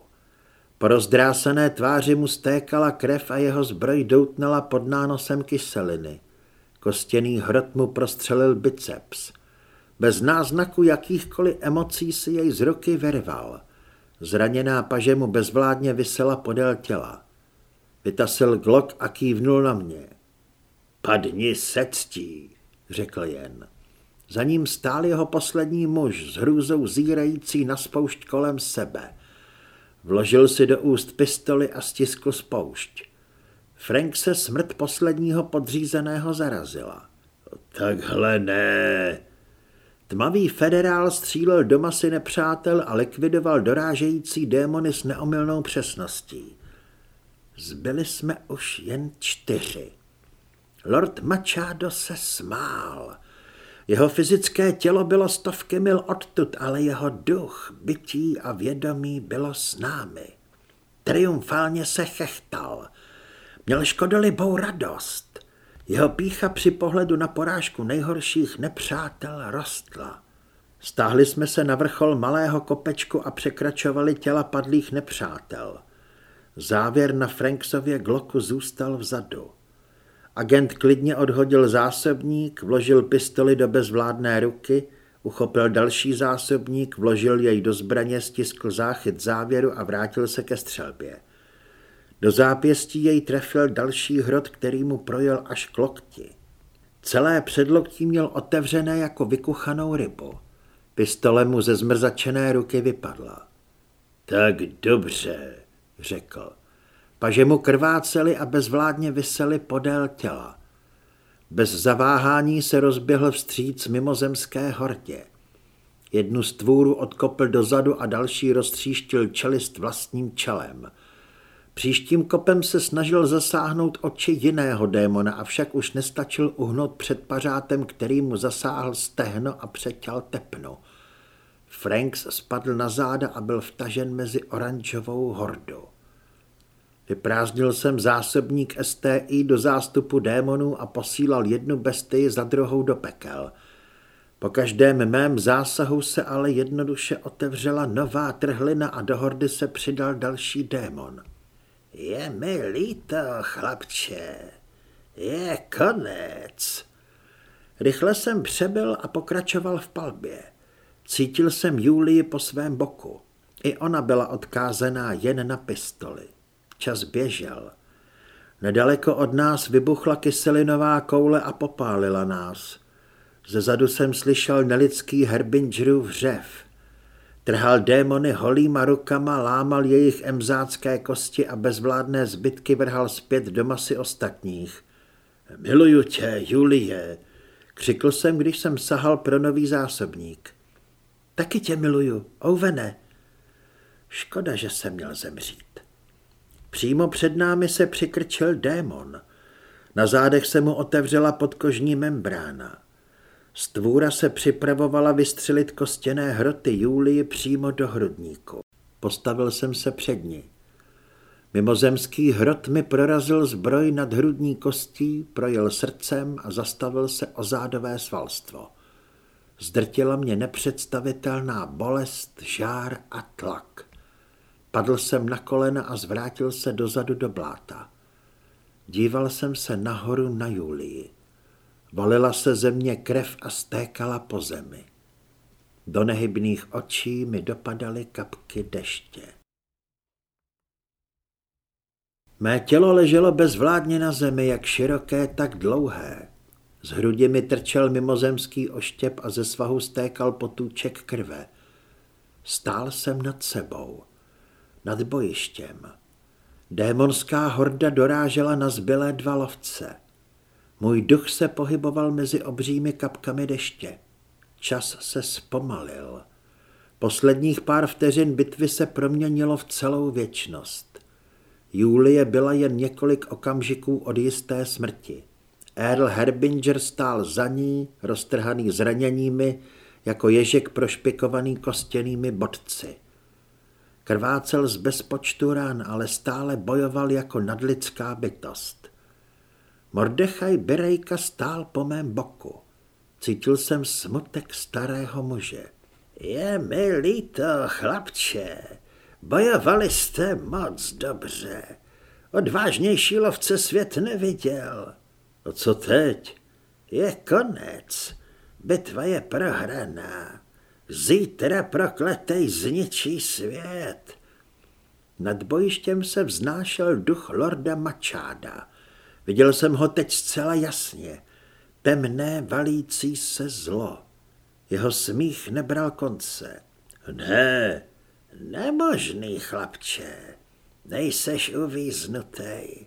Po rozdrásané tváři mu stékala krev a jeho zbroj doutnala pod nánosem kyseliny. Kostěný hrot mu prostřelil biceps. Bez náznaku jakýchkoliv emocí si jej z ruky vyrval. Zraněná paže mu bezvládně vysela podél těla. Vytasil glok a kývnul na mě. Padni se ctí, řekl jen. Za ním stál jeho poslední muž s hrůzou zírající na spoušť kolem sebe. Vložil si do úst pistoli a stiskl spoušť. Frank se smrt posledního podřízeného zarazila. Takhle ne. Tmavý federál střílel do masy nepřátel a likvidoval dorážející démony s neomylnou přesností. Zbyli jsme už jen čtyři. Lord Machado se smál. Jeho fyzické tělo bylo stovky mil odtud, ale jeho duch, bytí a vědomí bylo s námi. Triumfálně se chechtal. Měl škodolibou radost. Jeho pícha při pohledu na porážku nejhorších nepřátel rostla. Stáhli jsme se na vrchol malého kopečku a překračovali těla padlých nepřátel. Závěr na Franksově gloku zůstal vzadu. Agent klidně odhodil zásobník, vložil pistoli do bezvládné ruky, uchopil další zásobník, vložil jej do zbraně, stiskl záchyt závěru a vrátil se ke střelbě. Do zápěstí jej trefil další hrot, který mu projel až k lokti. Celé předloktí měl otevřené jako vykuchanou rybu. Pistole mu ze zmrzačené ruky vypadla. Tak dobře, řekl. Paže mu krvácely a bezvládně vysely podél těla. Bez zaváhání se rozběhl vstříc mimozemské hordě. Jednu z tvůru odkopl dozadu a další roztříštil čelist vlastním čelem. Příštím kopem se snažil zasáhnout oči jiného démona, avšak už nestačil uhnout před pařátem, který mu zasáhl stehno a přetěl tepno. Franks spadl na záda a byl vtažen mezi oranžovou hordu. Vyprázdnil jsem zásobník STI do zástupu démonů a posílal jednu bestii za druhou do pekel. Po každém mém zásahu se ale jednoduše otevřela nová trhlina a do hordy se přidal další démon. Je mi líto, chlapče. Je konec. Rychle jsem přebyl a pokračoval v palbě. Cítil jsem Julii po svém boku. I ona byla odkázaná jen na pistoli. Čas běžel. Nedaleko od nás vybuchla kyselinová koule a popálila nás. Zezadu jsem slyšel nelidský Herbingerův řev. Trhal démony holýma rukama, lámal jejich emzácké kosti a bezvládné zbytky vrhal zpět do masy ostatních. Miluju tě, Julie, křikl jsem, když jsem sahal pro nový zásobník. Taky tě miluju, Ouvene. Škoda, že jsem měl zemřít. Přímo před námi se přikrčil démon. Na zádech se mu otevřela podkožní membrána. Stvůra se připravovala vystřelit kostěné hroty Julii přímo do hrudníku. Postavil jsem se před ní. Mimozemský hrot mi prorazil zbroj nad hrudní kostí, projel srdcem a zastavil se o zádové svalstvo. Zdrtila mě nepředstavitelná bolest, žár a tlak. Padl jsem na kolena a zvrátil se dozadu do bláta. Díval jsem se nahoru na Julii. Valila se země krev a stékala po zemi. Do nehybných očí mi dopadaly kapky deště. Mé tělo leželo bezvládně na zemi, jak široké, tak dlouhé. Z hrudi mi trčel mimozemský oštěp a ze svahu stékal potůček krve. Stál jsem nad sebou nad bojištěm. Démonská horda dorážela na zbylé dva lovce. Můj duch se pohyboval mezi obřími kapkami deště. Čas se zpomalil. Posledních pár vteřin bitvy se proměnilo v celou věčnost. Julie byla jen několik okamžiků od jisté smrti. Earl Herbinger stál za ní, roztrhaný zraněními, jako ježek prošpikovaný kostěnými bodci. Krvácel z bezpočtu ran, ale stále bojoval jako nadlidská bytost. Mordechaj Birejka stál po mém boku. Cítil jsem smutek starého muže. Je mi líto, chlapče. Bojovali jste moc dobře. Odvážnější lovce svět neviděl. A co teď? Je konec. Bitva je prohraná. Zítra prokletej zničí svět. Nad bojištěm se vznášel duch lorda Mačáda. Viděl jsem ho teď zcela jasně. Temné valící se zlo. Jeho smích nebral konce. Ne, nemožný chlapče. Nejseš uvíznutý.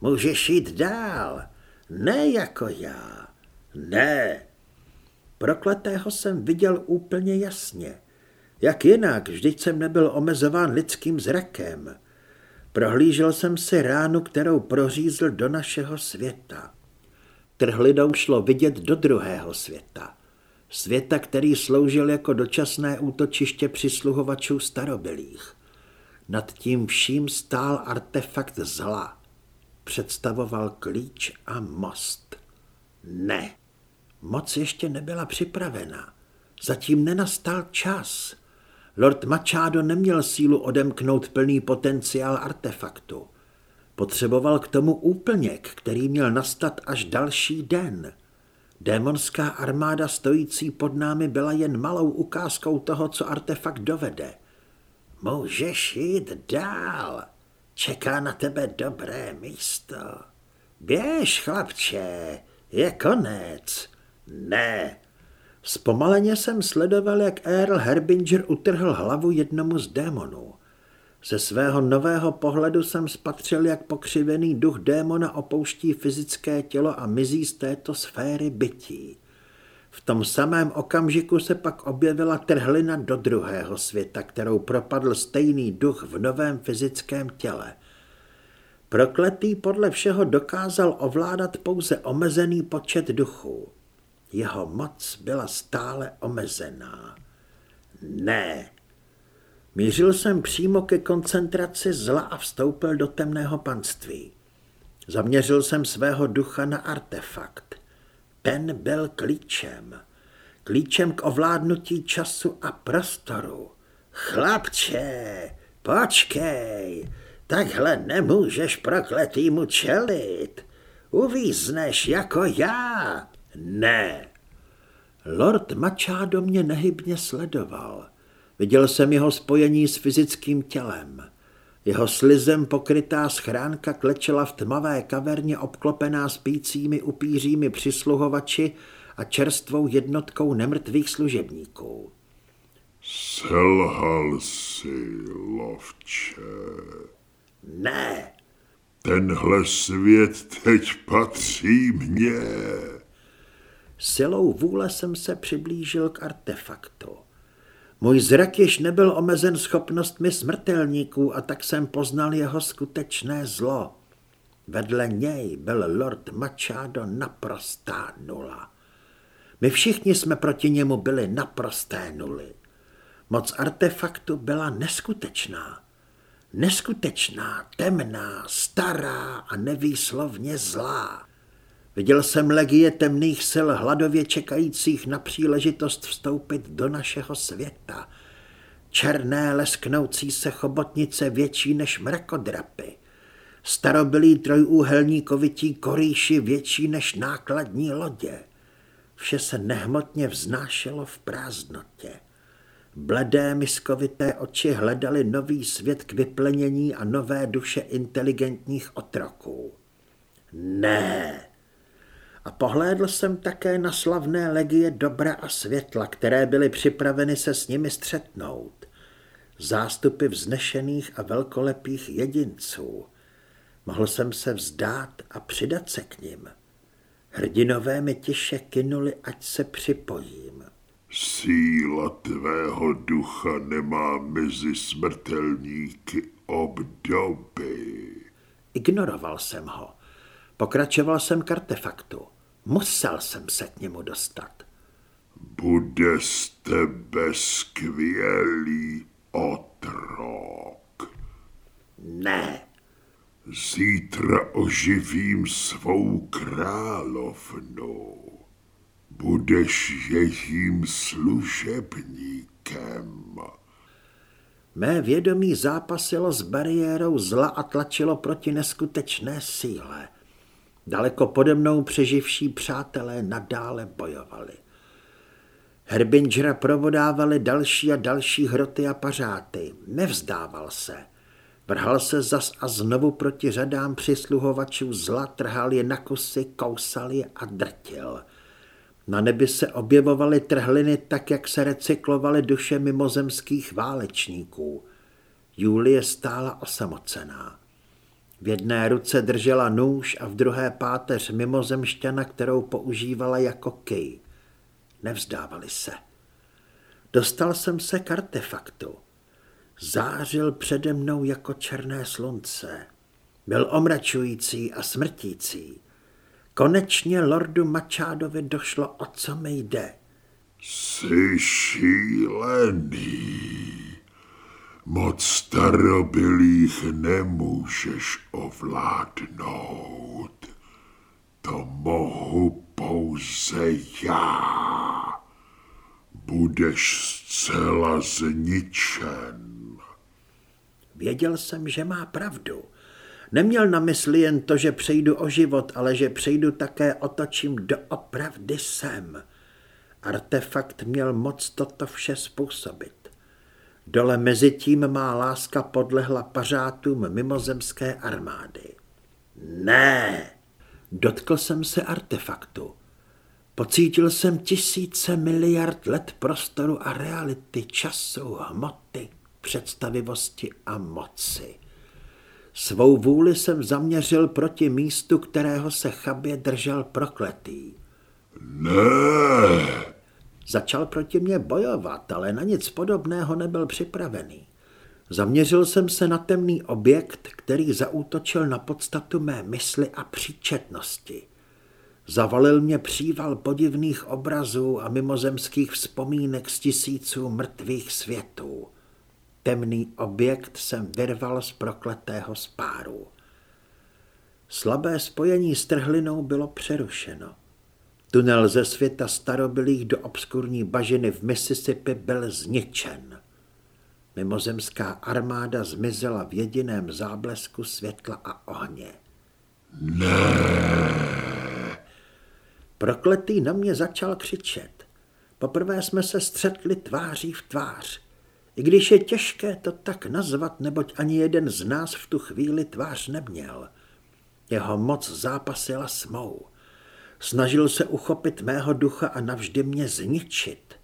Můžeš jít dál. Ne jako já. Ne. Prokletého jsem viděl úplně jasně. Jak jinak, vždyť jsem nebyl omezován lidským zrakem. Prohlížel jsem si ránu, kterou prořízl do našeho světa. Trhlidou šlo vidět do druhého světa. Světa, který sloužil jako dočasné útočiště přisluhovačů starobylých. Nad tím vším stál artefakt zla. Představoval klíč a most. Ne, moc ještě nebyla připravena. Zatím nenastal čas. Lord Machado neměl sílu odemknout plný potenciál artefaktu. Potřeboval k tomu úplněk, který měl nastat až další den. Démonská armáda stojící pod námi byla jen malou ukázkou toho, co artefakt dovede. Můžeš jít dál. Čeká na tebe dobré místo. Běž, chlapče, je konec. Ne. Zpomaleně jsem sledoval, jak Earl Herbinger utrhl hlavu jednomu z démonů. Ze svého nového pohledu jsem spatřil, jak pokřivený duch démona opouští fyzické tělo a mizí z této sféry bytí. V tom samém okamžiku se pak objevila trhlina do druhého světa, kterou propadl stejný duch v novém fyzickém těle. Prokletý podle všeho dokázal ovládat pouze omezený počet duchů. Jeho moc byla stále omezená. Ne. Mířil jsem přímo ke koncentraci zla a vstoupil do temného panství. Zaměřil jsem svého ducha na artefakt. Ten byl klíčem. Klíčem k ovládnutí času a prostoru. Chlapče, počkej, takhle nemůžeš prokletýmu čelit. Uvízneš jako já. Ne. Lord Machado mě nehybně sledoval. Viděl jsem jeho spojení s fyzickým tělem. Jeho slizem pokrytá schránka klečela v tmavé kaverně obklopená spícími upířími přisluhovači a čerstvou jednotkou nemrtvých služebníků. Selhal si, lovče. Ne. Tenhle svět teď patří mně. Silou vůle jsem se přiblížil k artefaktu. Můj zrak již nebyl omezen schopnostmi smrtelníků a tak jsem poznal jeho skutečné zlo. Vedle něj byl Lord Machado naprostá nula. My všichni jsme proti němu byli naprosté nuly. Moc artefaktu byla neskutečná. Neskutečná, temná, stará a nevýslovně zlá. Viděl jsem legie temných sil hladově čekajících na příležitost vstoupit do našeho světa. Černé lesknoucí se chobotnice větší než mrakodrapy. Starobylí trojúhelníkovití korýši větší než nákladní lodě. Vše se nehmotně vznášelo v prázdnotě. Bledé miskovité oči hledali nový svět k vyplenění a nové duše inteligentních otroků. Ne! Pohlédl jsem také na slavné legie dobra a světla, které byly připraveny se s nimi střetnout. Zástupy vznešených a velkolepých jedinců. Mohl jsem se vzdát a přidat se k ním. Hrdinové mi tiše kynuli, ať se připojím. Síla tvého ducha nemá mezi smrtelníky obdoby. Ignoroval jsem ho. Pokračoval jsem k artefaktu. Musel jsem se k němu dostat. Bude z tebe skvělý otrok. Ne. Zítra oživím svou královnu. Budeš jejím služebníkem. Mé vědomí zápasilo s bariérou zla a tlačilo proti neskutečné síle – Daleko pode mnou přeživší přátelé nadále bojovali. Herbingera provodávali další a další hroty a pařáty. Nevzdával se. Vrhal se zas a znovu proti řadám přisluhovačů zla, trhal je na kusy, kousal je a drtil. Na nebi se objevovaly trhliny tak, jak se recyklovaly duše mimozemských válečníků. Julie stála osamocená. V jedné ruce držela nůž a v druhé páteř mimozemšťana, kterou používala jako kej. Nevzdávali se. Dostal jsem se k artefaktu. Zářil přede mnou jako černé slunce. Byl omračující a smrtící. Konečně lordu Mačádovi došlo, o co mi jde. Jsi šílený. Moc starobilých nemůžeš ovládnout. To mohu pouze já. Budeš zcela zničen. Věděl jsem, že má pravdu. Neměl na mysli jen to, že přejdu o život, ale že přejdu také o to, čím doopravdy jsem. Artefakt měl moc toto vše způsobit. Dole mezi tím má láska podlehla pařátům mimozemské armády. Ne! Dotkl jsem se artefaktu. Pocítil jsem tisíce miliard let prostoru a reality, času, hmoty, představivosti a moci. Svou vůli jsem zaměřil proti místu, kterého se chabě držel prokletý. Ne! Začal proti mě bojovat, ale na nic podobného nebyl připravený. Zaměřil jsem se na temný objekt, který zaútočil na podstatu mé mysli a příčetnosti. Zavalil mě příval podivných obrazů a mimozemských vzpomínek z tisíců mrtvých světů. Temný objekt jsem vyrval z prokletého spáru. Slabé spojení s trhlinou bylo přerušeno. Tunel ze světa starobylých do obskurní bažiny v Mississippi byl zničen. Mimozemská armáda zmizela v jediném záblesku světla a ohně. Ne! Prokletý na mě začal křičet. Poprvé jsme se střetli tváří v tvář. I když je těžké to tak nazvat, neboť ani jeden z nás v tu chvíli tvář neměl. Jeho moc zápasila s mou. Snažil se uchopit mého ducha a navždy mě zničit.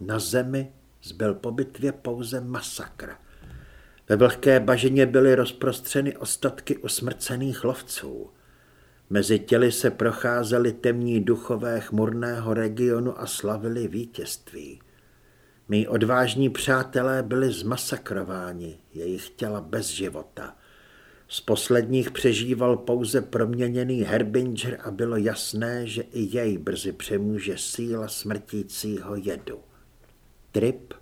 Na zemi zbyl po bitvě pouze masakr. Ve vlhké bažině byly rozprostřeny ostatky usmrcených lovců. Mezi těly se procházely temní duchové chmurného regionu a slavili vítězství. Mí odvážní přátelé byli zmasakrováni, jejich těla bez života. Z posledních přežíval pouze proměněný Herbinger a bylo jasné, že i jej brzy přemůže síla smrtícího jedu. Trip,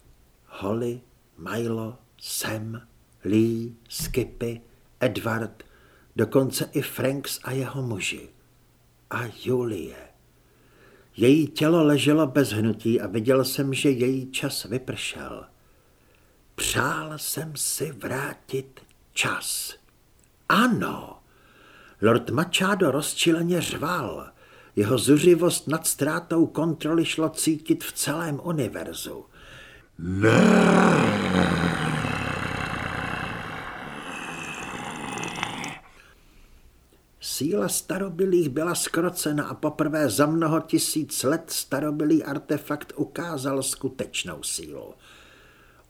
Holly, Milo, Sam, Lee, Skippy, Edward, dokonce i Franks a jeho muži. A Julie. Její tělo leželo bez hnutí a viděl jsem, že její čas vypršel. Přál jsem si vrátit čas. Ano, Lord Machado rozčileně řval. Jeho zuřivost nad ztrátou kontroly šlo cítit v celém univerzu. Ne! Síla starobylých byla skrocena a poprvé za mnoho tisíc let starobylý artefakt ukázal skutečnou sílu.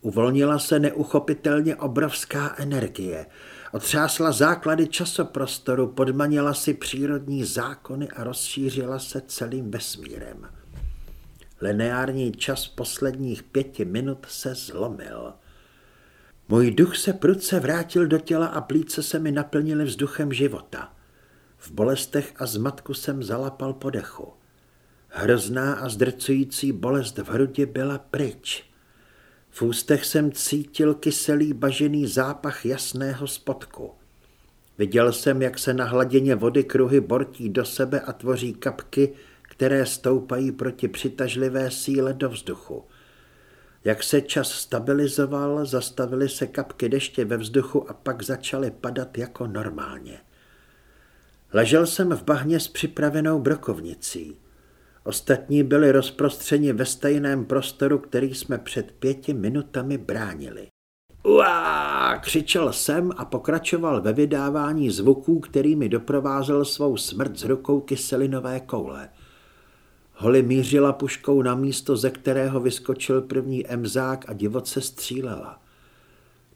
Uvolnila se neuchopitelně obrovská energie. Otřásla základy časoprostoru, podmanila si přírodní zákony a rozšířila se celým vesmírem. Lineární čas posledních pěti minut se zlomil. Můj duch se prudce vrátil do těla a plíce se mi naplnily vzduchem života. V bolestech a zmatku jsem zalapal po dechu. Hrozná a zdrcující bolest v hrudi byla pryč. V ústech jsem cítil kyselý bažený zápach jasného spodku. Viděl jsem, jak se na hladině vody kruhy bortí do sebe a tvoří kapky, které stoupají proti přitažlivé síle do vzduchu. Jak se čas stabilizoval, zastavily se kapky deště ve vzduchu a pak začaly padat jako normálně. Ležel jsem v bahně s připravenou brokovnicí. Ostatní byli rozprostřeni ve stejném prostoru, který jsme před pěti minutami bránili. Uá, křičel jsem a pokračoval ve vydávání zvuků, kterými doprovázel svou smrt z rukou kyselinové koule. Holly mířila puškou na místo, ze kterého vyskočil první emzák a divoce střílela.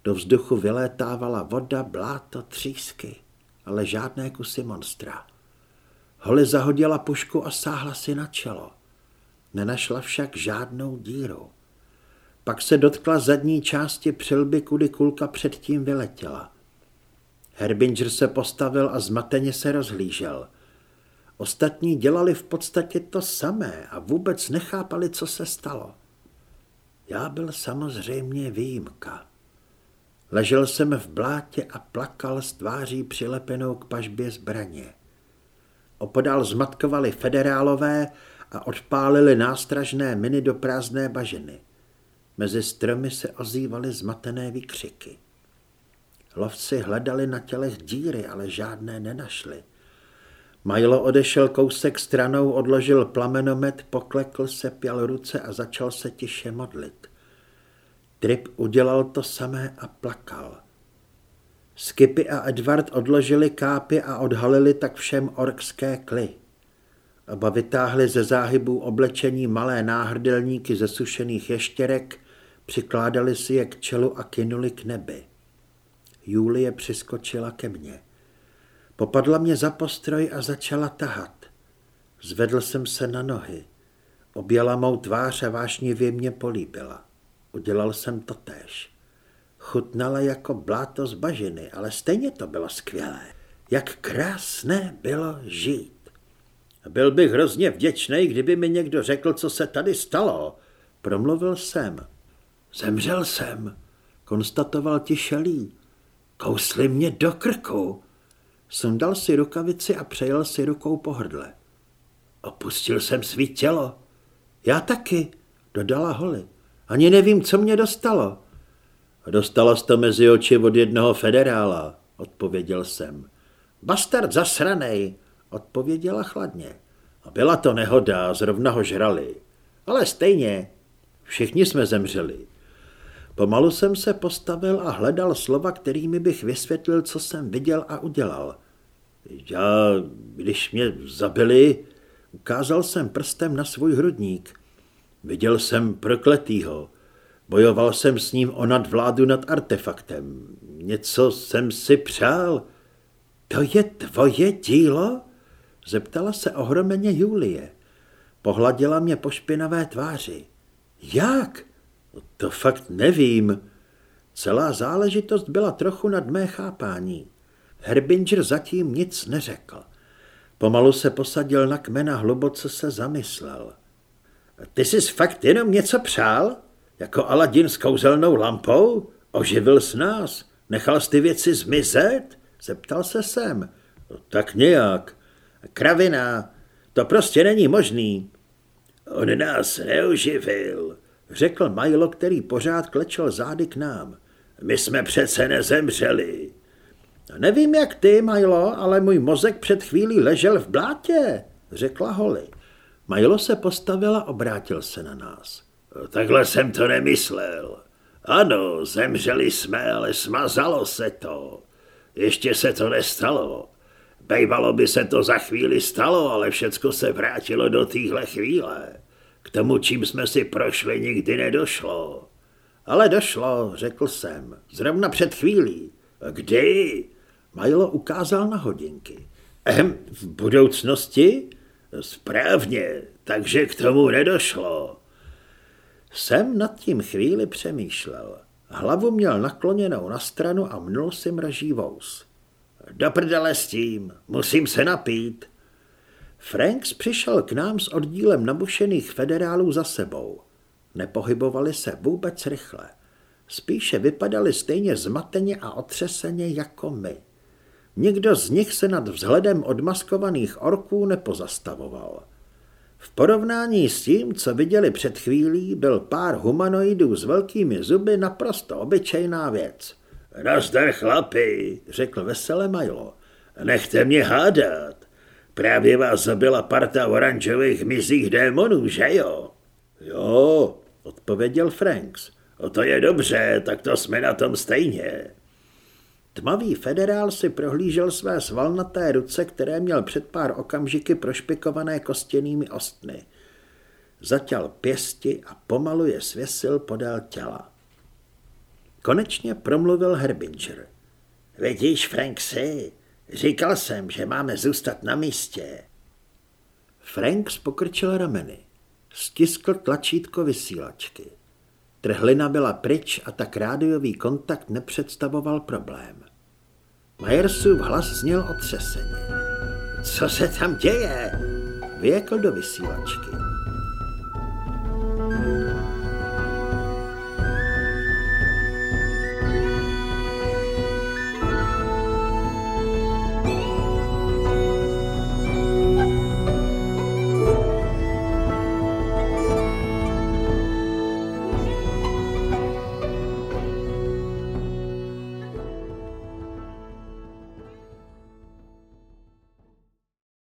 Do vzduchu vylétávala voda, bláto, třísky, ale žádné kusy monstra. Holly zahodila pušku a sáhla si na čelo. Nenašla však žádnou díru. Pak se dotkla zadní části přilby, kudy kulka předtím vyletěla. Herbinger se postavil a zmateně se rozhlížel. Ostatní dělali v podstatě to samé a vůbec nechápali, co se stalo. Já byl samozřejmě výjimka. Ležel jsem v blátě a plakal s tváří přilepenou k pažbě zbraně. Opodál zmatkovali federálové a odpálili nástražné miny do prázdné bažiny. Mezi stromy se ozývaly zmatené výkřiky. Lovci hledali na tělech díry, ale žádné nenašli. Majlo odešel kousek stranou, odložil plamenomet, poklekl se, pěl ruce a začal se tiše modlit. Trip udělal to samé a plakal. Skipy a Edward odložili kápy a odhalili tak všem orkské kly. Oba vytáhli ze záhybů oblečení malé náhrdelníky ze sušených ještěrek, přikládali si je k čelu a kynuli k nebi. Julie přiskočila ke mně. Popadla mě za postroj a začala tahat. Zvedl jsem se na nohy. Objela mou tvář a vášnivě mě políbila. Udělal jsem to též. Chutnala jako bláto z bažiny, ale stejně to bylo skvělé. Jak krásné bylo žít. Byl bych hrozně vděčný, kdyby mi někdo řekl, co se tady stalo. Promluvil jsem. Zemřel jsem, konstatoval tišelý. Kousli mě do krku. Sundal si rukavici a přejel si rukou po hrdle. Opustil jsem svý tělo. Já taky, dodala Holly. Ani nevím, co mě dostalo. Dostala to mezi oči od jednoho federála, odpověděl jsem. Bastard zasranej, odpověděla chladně. A byla to nehoda, zrovna ho žrali. Ale stejně, všichni jsme zemřeli. Pomalu jsem se postavil a hledal slova, kterými bych vysvětlil, co jsem viděl a udělal. Já, když mě zabili, ukázal jsem prstem na svůj hrudník. Viděl jsem prokletýho. Bojoval jsem s ním o nadvládu nad artefaktem. Něco jsem si přál. To je tvoje dílo? Zeptala se ohromeně Julie. Pohladila mě po špinavé tváři. Jak? To fakt nevím. Celá záležitost byla trochu nad mé chápání. Herbinger zatím nic neřekl. Pomalu se posadil na kmena, hluboce se zamyslel. Ty jsi fakt jenom něco přál? Jako Aladin s kouzelnou lampou? Oživil s nás? Nechal jsi ty věci zmizet? Zeptal se sem. Tak nějak. Kravina, to prostě není možný. On nás neuživil, řekl Milo, který pořád klečel zády k nám. My jsme přece nezemřeli. Nevím jak ty, Milo, ale můj mozek před chvílí ležel v blátě, řekla Holly. Milo se postavil a obrátil se na nás. Takhle jsem to nemyslel. Ano, zemřeli jsme, ale smazalo se to. Ještě se to nestalo. Bejvalo by se to za chvíli stalo, ale všecko se vrátilo do téhle chvíle. K tomu, čím jsme si prošli, nikdy nedošlo. Ale došlo, řekl jsem, zrovna před chvílí. Kdy? Milo ukázal na hodinky. Ehm, v budoucnosti? Správně, takže k tomu nedošlo. Jsem nad tím chvíli přemýšlel. Hlavu měl nakloněnou na stranu a mnul si mraží vous. Do prdele s tím, musím se napít. Franks přišel k nám s oddílem nabušených federálů za sebou. Nepohybovali se vůbec rychle. Spíše vypadali stejně zmateně a otřeseně jako my. Nikdo z nich se nad vzhledem odmaskovaných orků nepozastavoval. V porovnání s tím, co viděli před chvílí, byl pár humanoidů s velkými zuby naprosto obyčejná věc. Nazdar chlapi, řekl veselé Milo. Nechte mě hádat. Právě vás zabila parta oranžových mizích démonů, že jo? Jo, odpověděl Franks. O to je dobře, tak to jsme na tom stejně. Tmavý federál si prohlížel své svalnaté ruce, které měl před pár okamžiky prošpikované kostěnými ostny. Zatěl pěsti a pomalu je svěsil podél těla. Konečně promluvil Herbinger. Vidíš, Franksy, říkal jsem, že máme zůstat na místě. Franks pokrčil rameny. Stiskl tlačítko vysílačky. Trhlina byla pryč a tak rádiový kontakt nepředstavoval problém. Majersův hlas zněl otřeseně. Co se tam děje? Vyjekl do vysílačky. thank you